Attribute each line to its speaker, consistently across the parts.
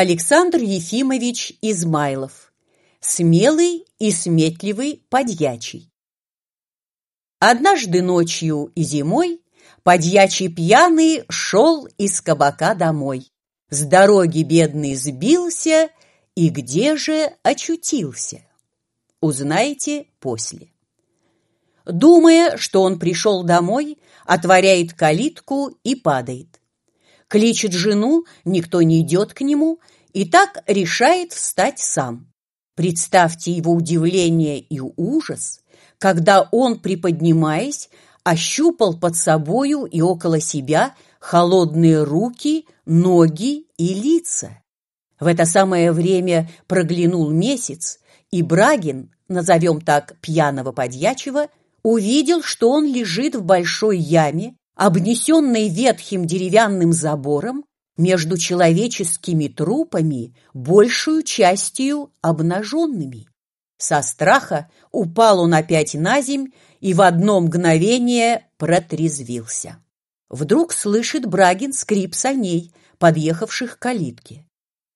Speaker 1: Александр Ефимович Измайлов. Смелый и сметливый подьячий. Однажды ночью и зимой подьячий пьяный шел из кабака домой. С дороги бедный сбился и где же очутился? Узнаете после. Думая, что он пришел домой, отворяет калитку и падает кличет жену, никто не идет к нему, и так решает встать сам. Представьте его удивление и ужас, когда он, приподнимаясь, ощупал под собою и около себя холодные руки, ноги и лица. В это самое время проглянул месяц, и Брагин, назовем так пьяного подьячего, увидел, что он лежит в большой яме, обнесенной ветхим деревянным забором, между человеческими трупами, большую частью обнаженными. Со страха упал он опять на земь и в одно мгновение протрезвился. Вдруг слышит Брагин скрип саней, подъехавших к калитке.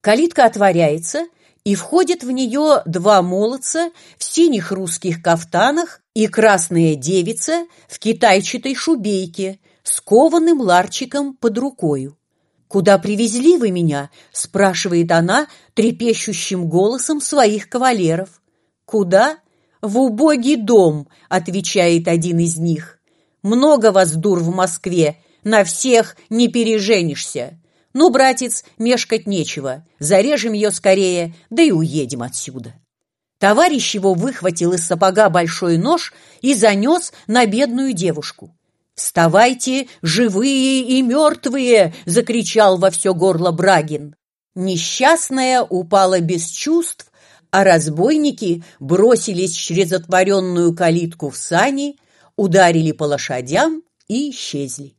Speaker 1: Калитка отворяется, и входят в нее два молодца в синих русских кафтанах и красная девица в китайчатой шубейке с кованым ларчиком под рукою. «Куда привезли вы меня?» – спрашивает она трепещущим голосом своих кавалеров. «Куда?» «В убогий дом», – отвечает один из них. «Много вас, дур, в Москве, на всех не переженишься. Ну, братец, мешкать нечего, зарежем ее скорее, да и уедем отсюда». Товарищ его выхватил из сапога большой нож и занес на бедную девушку. «Вставайте, живые и мертвые!» — закричал во все горло Брагин. Несчастная упала без чувств, а разбойники бросились через отворенную калитку в сани, ударили по лошадям и исчезли.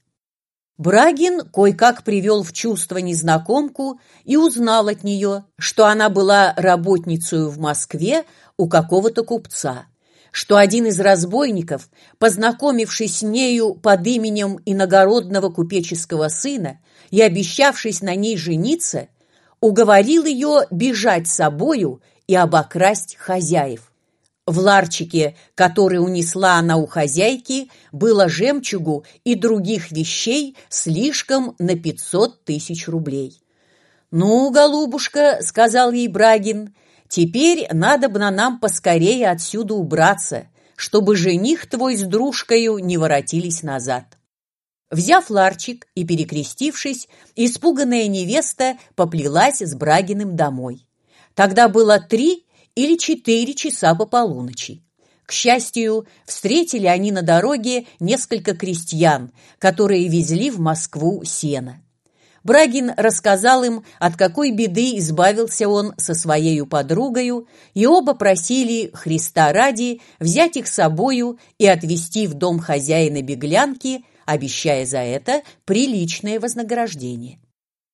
Speaker 1: Брагин кое-как привел в чувство незнакомку и узнал от нее, что она была работницей в Москве у какого-то купца что один из разбойников, познакомившись с нею под именем иногородного купеческого сына и обещавшись на ней жениться, уговорил ее бежать с собою и обокрасть хозяев. В ларчике, который унесла она у хозяйки, было жемчугу и других вещей слишком на пятьсот тысяч рублей. «Ну, голубушка», — сказал ей Брагин, Теперь надо бы на нам поскорее отсюда убраться, чтобы жених твой с дружкою не воротились назад. Взяв ларчик и перекрестившись, испуганная невеста поплелась с Брагиным домой. Тогда было три или четыре часа по полуночи. К счастью, встретили они на дороге несколько крестьян, которые везли в Москву сено. Брагин рассказал им, от какой беды избавился он со своей подругою, и оба просили Христа ради взять их с собою и отвезти в дом хозяина беглянки, обещая за это приличное вознаграждение.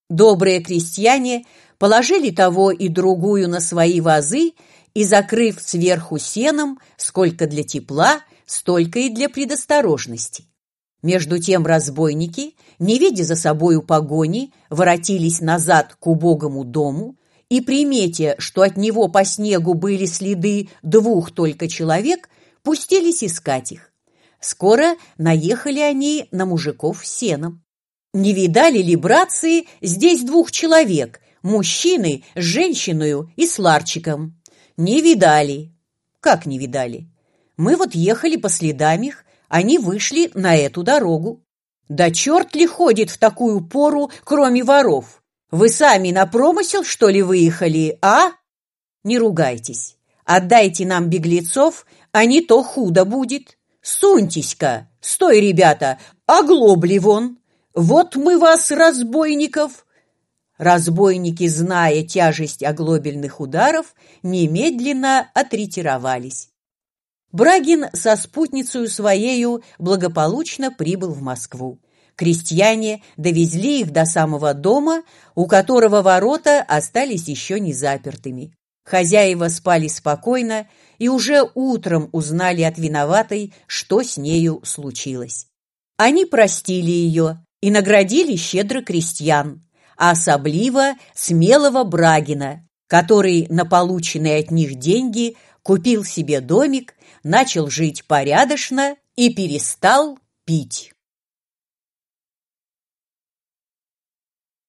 Speaker 1: Добрые крестьяне положили того и другую на свои вазы и, закрыв сверху сеном, сколько для тепла, столько и для предосторожности. Между тем разбойники, не видя за собою погони, воротились назад к убогому дому и, примете, что от него по снегу были следы двух только человек, пустились искать их. Скоро наехали они на мужиков сеном. Не видали ли, братцы, здесь двух человек, мужчины с женщиной и с ларчиком? Не видали. Как не видали? Мы вот ехали по следам их, они вышли на эту дорогу. Да черт ли ходит в такую пору, кроме воров? Вы сами на промысел, что ли, выехали, а? Не ругайтесь. Отдайте нам беглецов, а не то худо будет. Суньтесь-ка, стой, ребята, оглобли вон. Вот мы вас, разбойников. Разбойники, зная тяжесть оглобельных ударов, немедленно отретировались. Брагин со спутницей своею благополучно прибыл в Москву. Крестьяне довезли их до самого дома, у которого ворота остались еще не запертыми. Хозяева спали спокойно и уже утром узнали от виноватой, что с нею случилось. Они простили ее и наградили щедро крестьян, а особливо смелого Брагина, который на полученные от них деньги купил себе домик, начал жить порядочно и перестал пить.